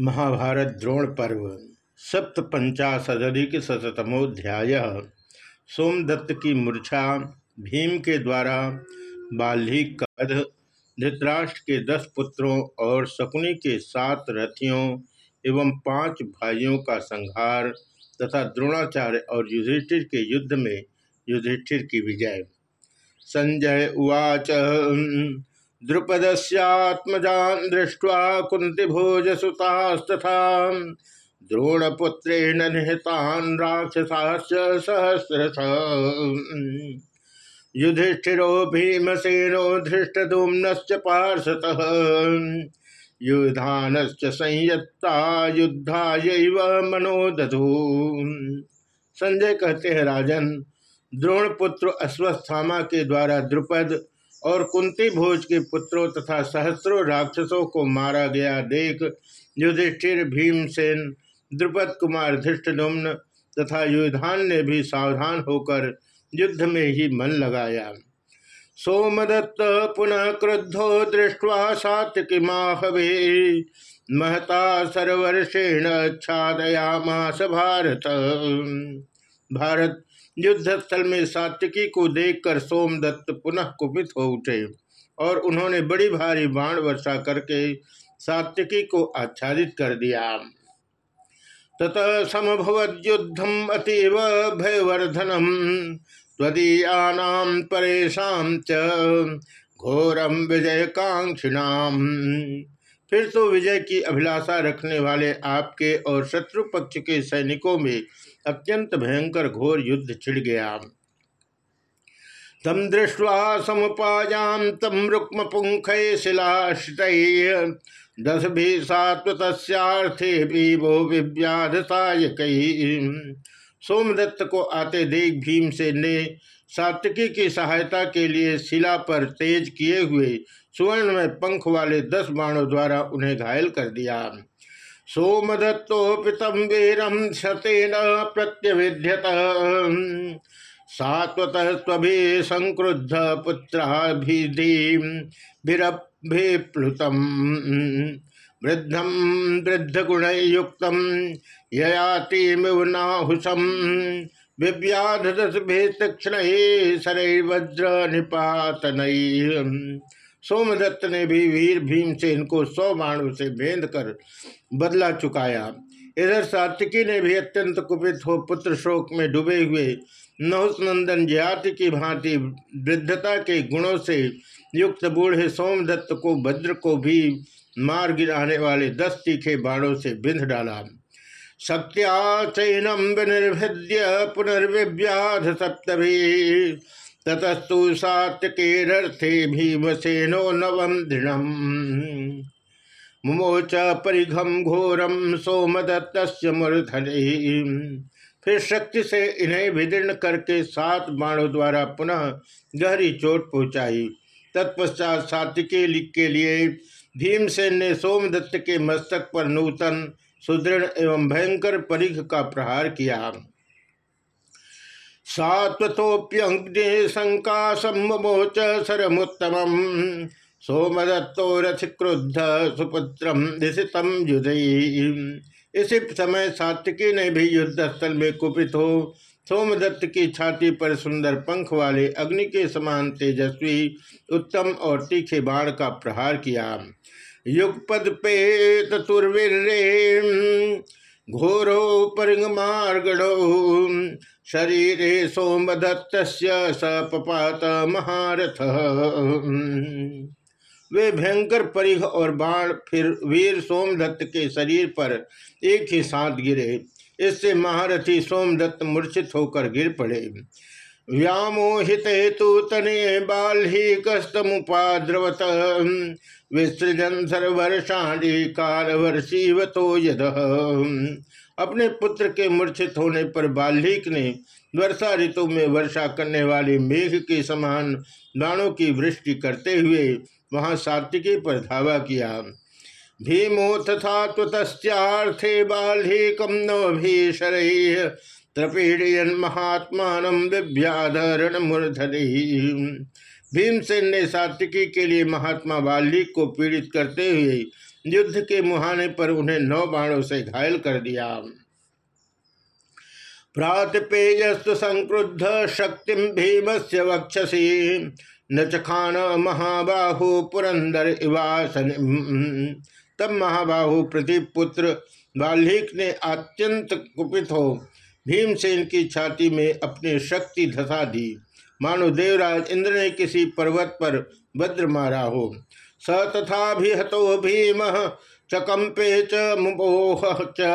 महाभारत द्रोण पर्व सप्तपंचाशदिक शतमोध्याय सोमदत्त की मूर्छा, भीम के द्वारा बाल्हिक का वध, धृतराष्ट्र के दस पुत्रों और शकुनी के सात रथियों एवं पाँच भाइयों का संहार तथा द्रोणाचार्य और युधिष्ठिर के युद्ध में युधिष्ठिर की विजय। संजय उवाच द्रुपदस्यात्मजान दृष्ट्वा कुंतीभोजसुतास्तथा द्रोणपुत्रेण निहतान राक्षसाश्च सहस्रश युधिष्ठिरो भीमसेनो धृष्टदुम्नश्च पार्षतः युधानश्च संयत्ता युद्धायैव मनोदधु। संजय कहते हैं, राजन, द्रोणपुत्र अश्वस्थामा के द्वारा द्रुपद और कुंती भोज के पुत्रों तथा सहस्रों राक्षसों को मारा गया। देख युधिष्ठिर, भीमसेन, द्रुपद कुमार धृष्टुम्न तथा युधान ने भी सावधान होकर युद्ध में ही मन लगाया। सोमदत्त पुनः क्रुद्धो दृष्टवा सात्विमाहवे महता सर्वर्षेण छादयामास भारत। भारत युद्ध स्थल में सात्विकी को देखकर सोमदत्त पुनः कुपित हो उठे और उन्होंने बड़ी भारी बाण वर्षा करके सात्विकी को आच्छादित कर दिया। ततः समभवद्युद्धम अतीव भयवर्धनम तदीयानाम परेशान च घोरम विजय कांक्षिणाम फिर तो विजय की अभिलाषा रखने वाले आपके और शत्रु पक्ष के सैनिकों में अत्यंत भयंकर घोर युद्ध छिड़ गया। तम दृष्ट्वा समुपायाम तम रुक्म पुंख शिलाश्रित दस भी सात्वत्थे भी वो विव्याध सोमदत्त को आते देख भीम से ने सात्विकी की सहायता के लिए शिला पर तेज किए हुए सुवर्ण में पंख वाले दस बाणों द्वारा उन्हें घायल कर दिया। सोमदत्तोपितम वीरम शतेन प्रत्यविध्यत। सात्वत स्वभि संक्रुद्ध पुत्राभिधिप्लुतम वृद्धम वृद्ध गुण युक्त ययातिमिवनाहुषम विव्याध दस भेतक्षण सरैर्वज्र निपातन सोमदत्त ने भी वीर भीम से इनको सौ बाणों से भेद कर बदला चुकाया। इधर सात्विकी ने भी अत्यंत कुपित हो पुत्र शोक में डूबे हुए नहुसनंदन जाति की भांति वृद्धता के गुणों से युक्त बूढ़े सोमदत्त को भद्र को भी मार गिराने वाले दस तीखे बाणों से बिंध डाला। सत्या चैनम विनिर्भिद्य पुनर्विव्याध सप्तभी। ततस्तु सात्यकेरर्थे भीमसेनो नवम दृढ़ मुमोच परिघम घोरम सोमदत्त मूर्धनि फिर शक्ति से इन्हें विदीर्ण करके सात बाणों द्वारा पुनः गहरी चोट पहुंचाई। तत्पश्चात सात्विके के लिए भीमसेन ने सोमदत्त के मस्तक पर नूतन, सुदृढ़ एवं भयंकर परिघ का प्रहार किया। सात्वतोप्यग्नि संकाशमोच सरमुत्तम सोमदत्तो रथ क्रुद्ध सुपुत्रम दिशितम युधई इसी समय सात्विकी ने भी युद्ध स्थल में कुपित हो। सोमदत्त की छाती पर सुंदर पंख वाले अग्नि के समान तेजस्वी, उत्तम और तीखे बाण का प्रहार किया। युगपद पे तुर्वीर घोरो परिंगमार्गणो शरीर सोमदत्त सपात महारथ वे भयंकर परिघ और बाण, फिर वीर सोमदत्त के शरीर पर एक ही साथ गिरे। इससे महारथी सोमदत्त मूर्छित होकर गिर पड़े। व्यामोहित हेतु तने बाल ही कस्तमुपाद्रवत विसृजन सर्वर्षाणी काल वर्षीवतो यद। अपने पुत्र के मूर्छित होने पर बाल्हिक ने वर्षा ऋतु में वर्षा करने वाले मेघ के समान बाणों की वृष्टि करते हुए वहाँ सात्विकी पर धावा किया। भीमो तथा तुतस्थे बाल्हिकम नभीषर त्रपीड़यन महात्मान विव्याधरण मूर्धनि भीमसेन ने सात्विकी के लिए महात्मा बाल्हिक को पीड़ित करते हुए युद्ध के मुहाने पर उन्हें नौ बाणों से घायल कर दिया। प्रातपेयस्तु संक्रुद्ध शक्ति भीम से वक्षसी। न चखान महाबाहु पुरंदर इवासन। तब महाबाहु प्रतिपुत्र बाल्हिक ने अत्यंत कुपित हो भीमसेन की छाती में अपनी शक्ति धसा दी। मानो देवराज इंद्र ने किसी पर्वत पर वज्र मारा हो। स तथा हतो भीम चकंपे च मुपोह च।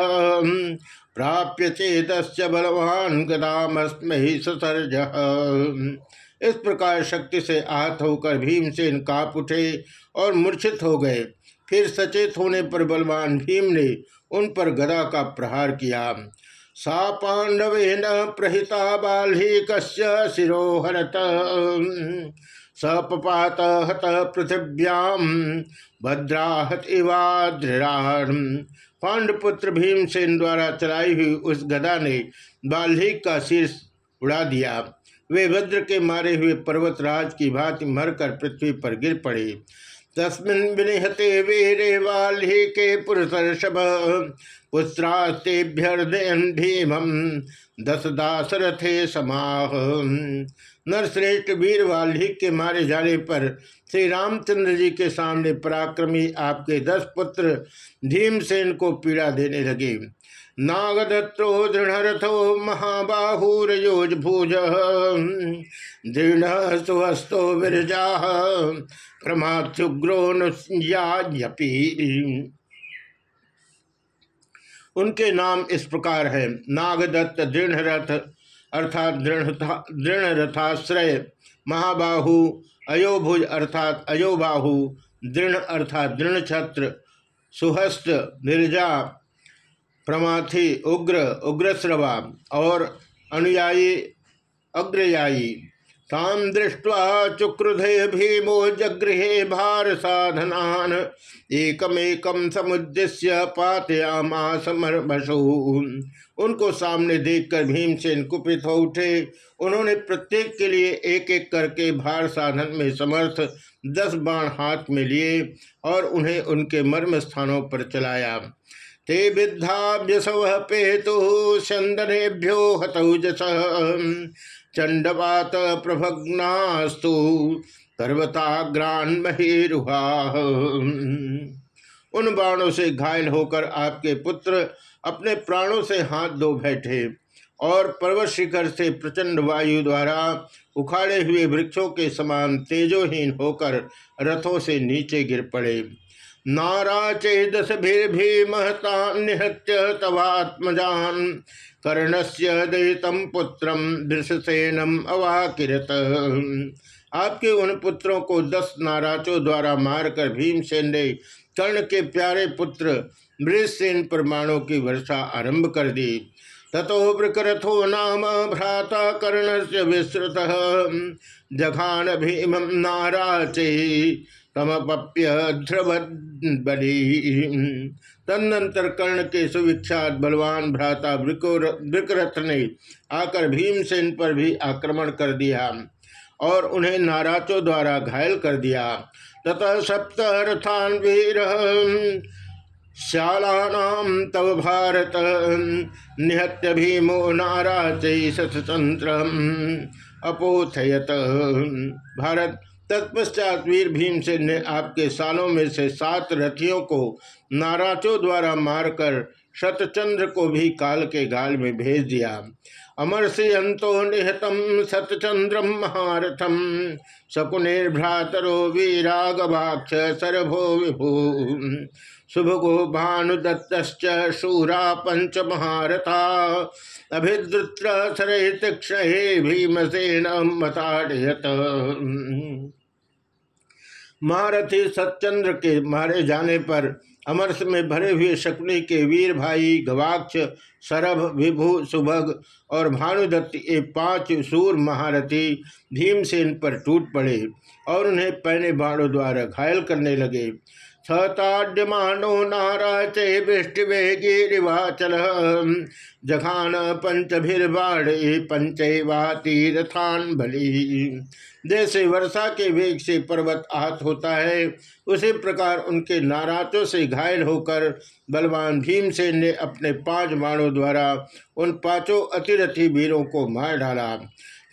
प्राप्य चेत बलवान गदामस्मि ससर्ज। इस प्रकार शक्ति से आहत होकर भीमसेन काप उठे और मूर्छित हो गए। फिर सचेत होने पर बलवान भीम ने उन पर गदा का प्रहार किया। सा पांडव न प्रहिता बाल्ही कश्य शिरोहरत। सपात हत पृथिव्याम, भद्राहत इवा दृढ़ पांडपुत्र भीमसेन द्वारा चलाई हुई उस गदा ने बाल्हिक का शीर्ष उड़ा दिया। वे वज्र के मारे हुए पर्वतराज की भांति मरकर पृथ्वी पर गिर पड़े। तस्मिन विनिहते वीरे वाल्ही के पुरुषर्षभ, पुत्रास्तेभ्यर्दयन भीमम दस दासरथे समाह नरश्रेष्ठ वीर वाल्ही के मारे जाने पर श्री रामचंद्र जी के सामने पराक्रमी आपके दस पुत्र भीमसेन को पीड़ा देने लगे। नागदत्तो दृढ़रथो महाबाहुरयोज भुज दृढ़ सुहस्तो विरजा प्रमात्युग्रो उनके नाम इस प्रकार है। नागदत्त दृढ़रथ अर्थात दृढ़ रथाश्रय महाबाहु, अयोभुज अर्थात अयोबाहु, दृढ़ अर्थात दृढ़ छत्र सुहस्त, निर्जा, प्रमाथी, उग्र उग्रश्रवा और अनुयायी, अग्रयायी। ताम दृष्ट्वा चुक्रुधे भीमो जगृहे भार साधनान एकमेकम समुद्देश्य पातयामासमर्भसु उनको सामने देखकर भीमसेन कुपित हो उठे। उन्होंने प्रत्येक के लिए एक एक करके भार साधन में समर्थ दस बाण हाथ में लिए और उन्हें उनके मर्म स्थानों पर चलाया। ते विद्धाभ्यसव पेतु चंदनेभ्यो हतौजस चंडवात प्रभग्नास्तु पर्वताग्रान महीरुहा उन बाणों से घायल होकर आपके पुत्र अपने प्राणों से हाथ धो बैठे और पर्वत शिखर से प्रचंड वायु द्वारा उखाड़े हुए वृक्षों के समान तेजोहीन होकर रथों से नीचे गिर पड़े। नाराचेदस भी महता निहत्य तवात्मजान कर्णस्य दयितम पुत्रम दृशसेनम अवाकिरत। आपके उन पुत्रों को दस नाराचों द्वारा मारकर भीमसेन ने कर्ण के प्यारे पुत्र मृषसेन परमाणु की वर्षा आरंभ कर दी। ततो वृकरथो नाम भ्राता कर्ण से विस्तृत। जघान भीम नाराचे तमप्य ध्रुवली तदनंतर कर्ण के सुविख्यात बलवान भ्राता विक्रथ ने आकर भीमसेन पर भी आक्रमण कर दिया और उन्हें नाराचों द्वारा घायल कर दिया। ततः सप्त रथान वीर श्यालानाम तव भारत, निहत्य भीमो नारा शतंत्र अपोथयत। भारत तत्पश्चात वीर भीमसेन ने आपके सालों में से सात रथियों को नाराचों द्वारा मारकर शतचंद्र को भी काल के गाल में भेज दिया। अमर से अंतो निहतम सतचंद्रम महारथम शकुनिर्भ्रातरो वीरागवाक्ष सरभो विभु। शुभगो भानुदत्त शूरा पंच महारथा अभिद्रुत्र सरे तीक्षे भीमसेन मताड़यत। महारथी सतचंद्र के मारे जाने पर अमरस में भरे हुए शकुनी के वीर भाई गवाक्ष, सरभ, विभु, सुभग और भानुदत्त ये पाँच सूर महारथी भीमसेन पर टूट पड़े और उन्हें पहने बाणों द्वारा घायल करने लगे। छताड्यमानो नारा चे वृष्टिवेगिरिवाचल जघान पंचभिर्बाणे पंचवातीरथान बलि। जैसे वर्षा के वेग से पर्वत आहत होता है, उसी प्रकार उनके नाराजों से घायल होकर बलवान भीमसेन ने अपने पाँच बाणों द्वारा उन पाँचों अतिरथी वीरों को मार डाला।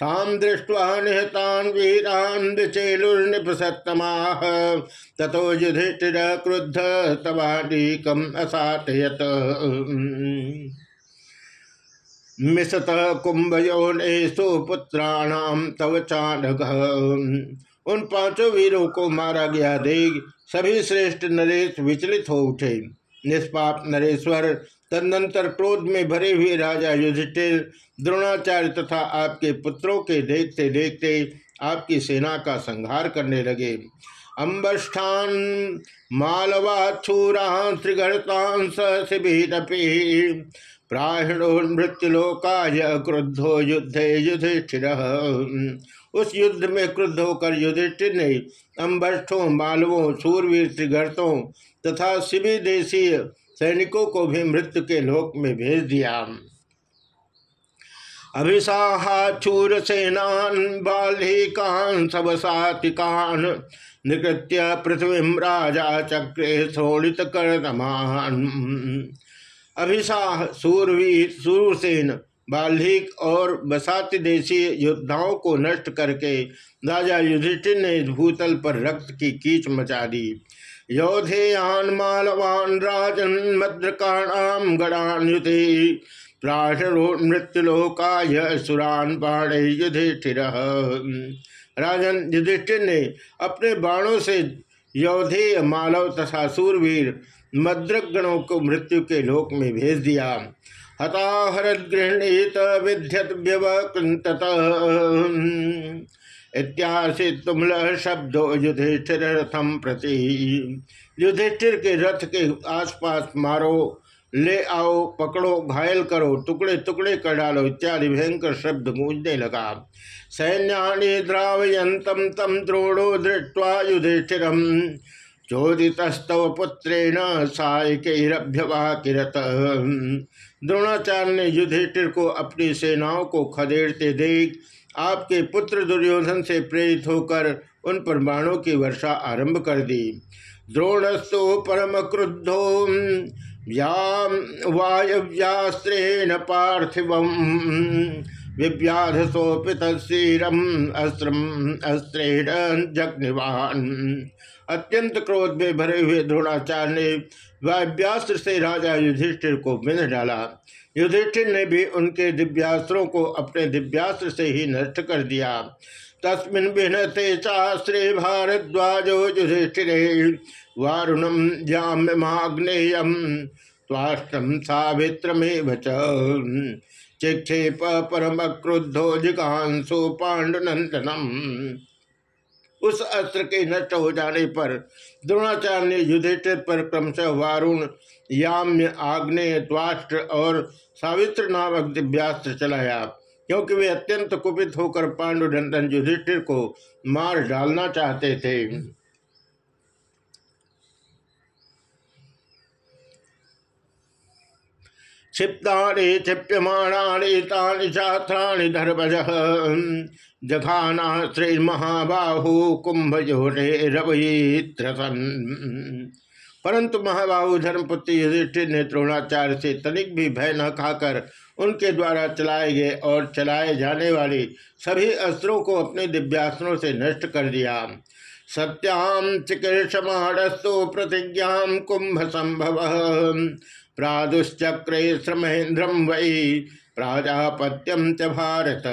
ताम दृष्ट्वा निहतान वीरान विचेलुर्निपसत्तमाह ततो युधिष्ठिर क्रुद्ध तवानीकम असातयत मिशत कुंभयोनेशु पुत्राणाम तव चाणक उन पाँचों वीरों को मारा गया देख सभी श्रेष्ठ नरेश विचलित हो उठे। निष्पाप नरेश्वर तदनंतर क्रोध में भरे हुए राजा युधिष्ठिर, द्रोणाचार्य तथा आपके पुत्रों के देखते देखते आपकी सेना का संहार करने लगे। अम्बष्ठान मालवाछूरान त्रिगढ़तान सिभिरपि प्राहिणोन्मृत्युलोकाय क्रुद्धो युद्धे युधिष्ठिर। उस युद्ध में क्रुद्ध होकर युधिष्ठिर ने अम्बष्ठों मालवों, सूरवीर, त्रिगर्तों तथा शिवी देशीय सैनिकों को भी मृत्यु के लोक में भेज दिया। अभिसाहाचूर सेनान बालिकान सबसातिकान निकृत्य पृथ्वी राजा चक्रे शोणित कर्दमान अभिसाह सूरवीर, सूरसेन बाल्हिक और बसात देशी योद्धाओं को नष्ट करके राजा युधिष्ठिर ने भूतल पर रक्त की कीच मचा दी। योधेयान मालवान राजन मद्रकाणाम गणान युते मृत्युलोकाय सुरान बाण युधिष्ठिर राजन युधिष्ठिर ने अपने बाणों से योधेय मालव तथा सूरवीर मद्रक गणों को मृत्यु के लोक में भेज दिया। हताहरत गृहणीत विद्यत व्यवकृत इत्याशि तुमल शब्दो युधिष्ठिर रथम प्रति। युधिष्ठिर के रथ के आसपास मारो, ले आओ, पकड़ो, घायल करो, टुकड़े टुकड़े कर डालो इत्यादि भयंकर शब्द गूंजने लगा। सैन्यानि द्रावयंतम तम द्रोणो दृष्टवा युधिष्ठिर। चोदितस्तव पुत्रेण सायकरभ्यवा किरत द्रोणाचार्य ने युधिष्ठिर को अपनी सेनाओं को खदेड़ते देख आपके पुत्र दुर्योधन से प्रेरित होकर उन परमाणु की वर्षा आरंभ कर दी। द्रोणस्तु परम क्रुद्धो वायव्यास्त्रेण पार्थिव विव्याधसोपित शीरम अस्त्रम, अस्त्रेण जग्निवान। अत्यंत क्रोध में भरे हुए द्रोणाचार्य ने वायव्यास्त्र से राजा युधिष्ठिर को बिंद डाला। युधिष्ठिर ने भी उनके दिव्यास्त्रों को अपने दिव्यास्त्र से ही नष्ट कर दिया। तस्मिन भिन्नते चास्त्रे भारद्वाजो युधिष्ठिर वारुणम जाम्यमाग्नेयम स्वाष्टम सावित्रमेव चिक्षेप परम क्रुद्धो जिकांशो पांडुनंदनम उस अस्त्र के नष्ट हो जाने पर द्रोणाचार्य ने युधिष्ठिर पर क्रमशः वारुण, याम्य, आग्नेय द्वाष्ट्र और सावित्र नामक दिव्यास्त्र चलाया, क्योंकि वे अत्यंत कुपित होकर पांडुनंदन युधिष्ठिर को मार डालना चाहते थे। क्षिप्तानि, क्षिप्यमाणानि, तानि छात्राणि धर्मज। जघाना श्री महाबाहु कुंभ जोड़े रवयित्रसन। परंतु महाबाहु धर्मपुत्र युधिष्ठिर ने द्रोणाचार्य से तनिक भी भय न खाकर उनके द्वारा चलाए गए और चलाए जाने वाले सभी अस्त्रों को अपने दिव्यास्त्रों से नष्ट कर दिया। सत्याम चिकीर्षमाणस्तु प्रतिज्ञा कुंभ संभव प्रादुश्चक्रे श्रमहेन्द्रम वही प्राजापत्यम च भारत।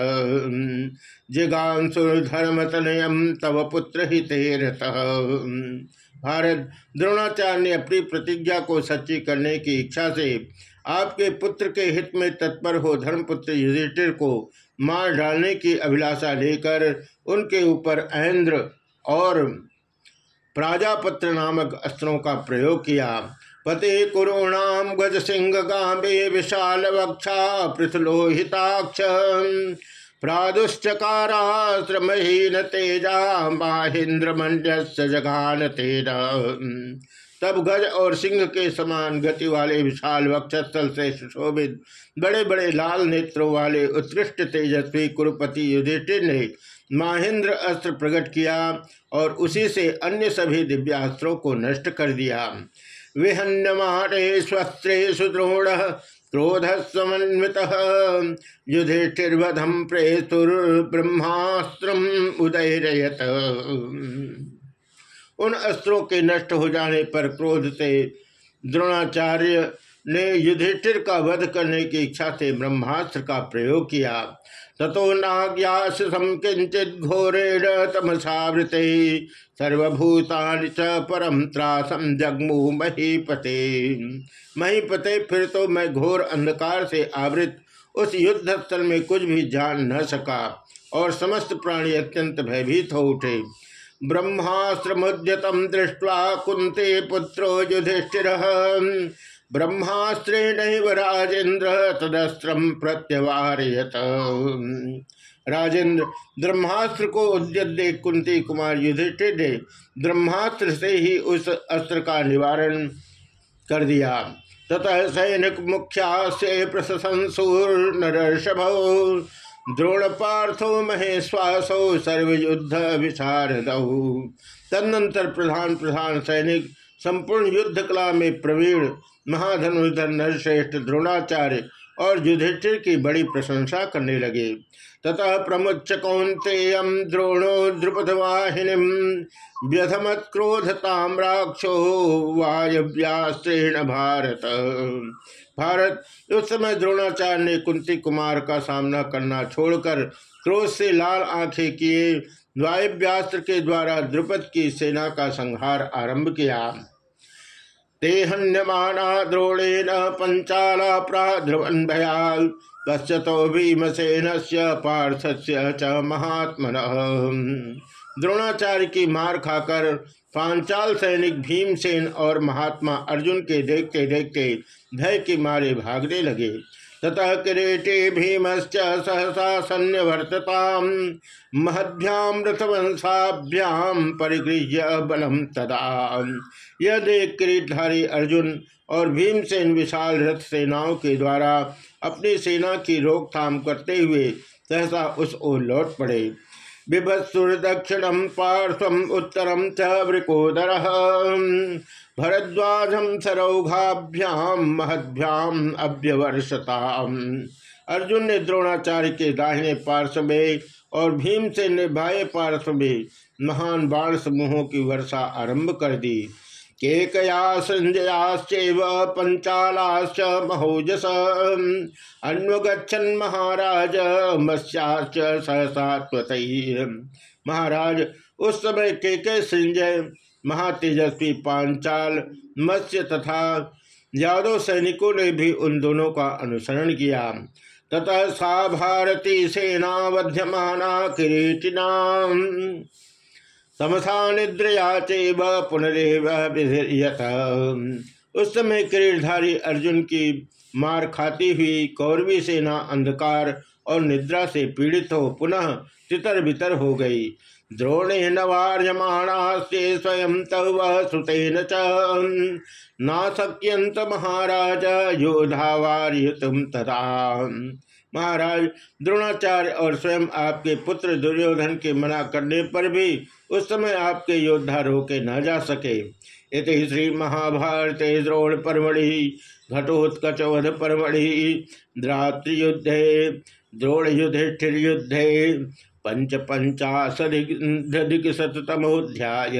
जिगांसुर्धर्मतनयम तव पुत्र हितेरथ। भारत, द्रोणाचार्य ने अपनी प्रतिज्ञा को सच्ची करने की इच्छा से आपके पुत्र के हित में तत्पर हो धर्मपुत्र युधिष्ठिर को मार डालने की अभिलाषा लेकर उनके ऊपर ऐन्द्र और प्राजापत्र नामक अस्त्रों का प्रयोग किया। पते कुरुणाम गज सिंह गांबे विशाल वक्षा पृथलोहिताक्ष प्रादुश्चकाराश्रमहीन तेजा माहेन्द्र मंडस जघान तेज तब गज और सिंह के समान गति वाले विशाल वक्षस्थल से सुशोभित बड़े बड़े लाल नेत्रों वाले उत्कृष्ट तेजस्वी कुरुपति युधिष्ठिर ने माहेंद्र अस्त्र प्रकट किया और उसी से अन्य सभी दिव्यास्त्रों को नष्ट कर दिया। विहन्यमाणे स्वस्त्रे सुद्रोण क्रोध समन्वित युधिष्ठिर्वधम प्रेतुर्ब्रह्मास्त्र उदयरयत। उन अस्त्रों के नष्ट हो जाने पर क्रोध से द्रोणाचार्य ने युधिष्ठिर का वध करने की इच्छा से ब्रह्मास्त्र का प्रयोग किया। ततो नाग्यास किंचित घोरेण तमसावृते, सर्वभूतानि च परम त्रासम जगमु महीपते। महीपते, फिर तो मैं घोर अंधकार से आवृत, उस युद्ध स्थल में कुछ भी जान न सका, और समस्त प्राणी अत्यंत भयभीत हो उठे। ब्रह्मास्त्रमुद्यतम दृष्ट्वा कुंते पुत्रो युधिष्ठिर। ब्रह्मास्त्रेण राजेन्द्र तदस्त्र प्रत्यवारयत। राजेंद्र ब्रह्मास्त्र को उद्यत देख कुंती कुमार युधिष्ठिर ने ब्रह्मास्त्र से ही उस अस्त्र का निवारण कर दिया। ततः सैनिक मुख्या से प्रशंसूर नरषभ द्रोण पार्थो महेश्वासो सर्वयुद्ध विशारद। तदनंतर प्रधान प्रधान सैनिक संपूर्ण युद्ध कला में प्रवीण महाधनुधर नरश्रेष्ठ, द्रोणाचार्य और युधिष्ठिर की बड़ी प्रशंसा करने लगे। ततः प्रमुच कौंतेयम द्रोणो द्रुपदवाहिनी व्यथमत क्रोधताम राक्षो वायव्यास्त्रेण भारत। भारत, उस समय द्रोणाचार्य ने कुंती कुमार का सामना करना छोड़कर क्रोध से लाल आँखें किए वायव्यास्त्र के द्वारा द्रुपद की सेना का संहार आरंभ किया। ते हन्यमाना द्रोणेन पंचाला प्राध्रुवन भयाल पश्चतो भीमसेन से पार्थस्य च महात्मन। द्रोणाचार्य की मार खाकर पांचाल सैनिक भीमसेन और महात्मा अर्जुन के देखते देखते भय के मारे भागने लगे। ततः किरीटी भीमश्च सहसा सन्यवर्तता महद्याम परिगृह्य बलम तदा। यह देख किरीटधारी अर्जुन और भीमसेन विशाल रथ सेनाओं के द्वारा अपनी सेना की रोकथाम करते हुए सहसा उस ओर लौट पड़े बिभत्सुर दक्षिणम पार्श्वम उत्तरम च वृकोदर। भरद्वाजम सरौघाभ्याम महद्भ्याम अभ्यवर्षता अर्जुन ने द्रोणाचार्य के दाहिने पार्श्व में और भीम से ने बाह्य पार्श्व में महान बाण समूहों की वर्षा आरंभ कर दी। केकया संजयाश्चैव पंचालाश्च महोजस। अन्वगछन महाराज, मत्स्याश्च सहसात्वत महाराज, उस समय केके संजय, महातेजस्वी पांचाल, मत्स्य तथा यादव सैनिकों ने भी उन दोनों का अनुसरण किया। ततः सा भारती सेना वध्यमाना किरीटिना समसा निद्रया चेव पुनरेव उस समय किरीटधारी अर्जुन की मार खाती हुई कौरवी सेना अंधकार और निद्रा से पीड़ित हो पुनः तितर बितर हो गई। द्रोणेन वार्यमाणास्ते स्वयं तव सुतेन च। नाशक्यंत महाराज योधा वार्युतुम तथा महाराज, द्रोणाचार्य और स्वयं आपके पुत्र दुर्योधन के मना करने पर भी उस समय आपके योद्धा रोके न जा सके। इति श्री महाभारत द्रोण परमढ़ि घटोत्कचवध परमढ़ि द्रातृयुद्धे द्रोण युधिष्ठिर युद्धे पंच पंचाशदिक शतमोध्याय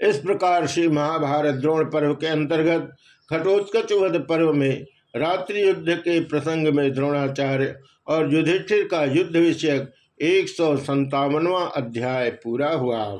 इस प्रकार श्री महाभारत द्रोण पर्व के अंतर्गत खटोत्कच वध पर्व में रात्रि युद्ध के प्रसंग में द्रोणाचार्य और युधिष्ठिर का युद्ध विषयक एक सौ अध्याय पूरा हुआ।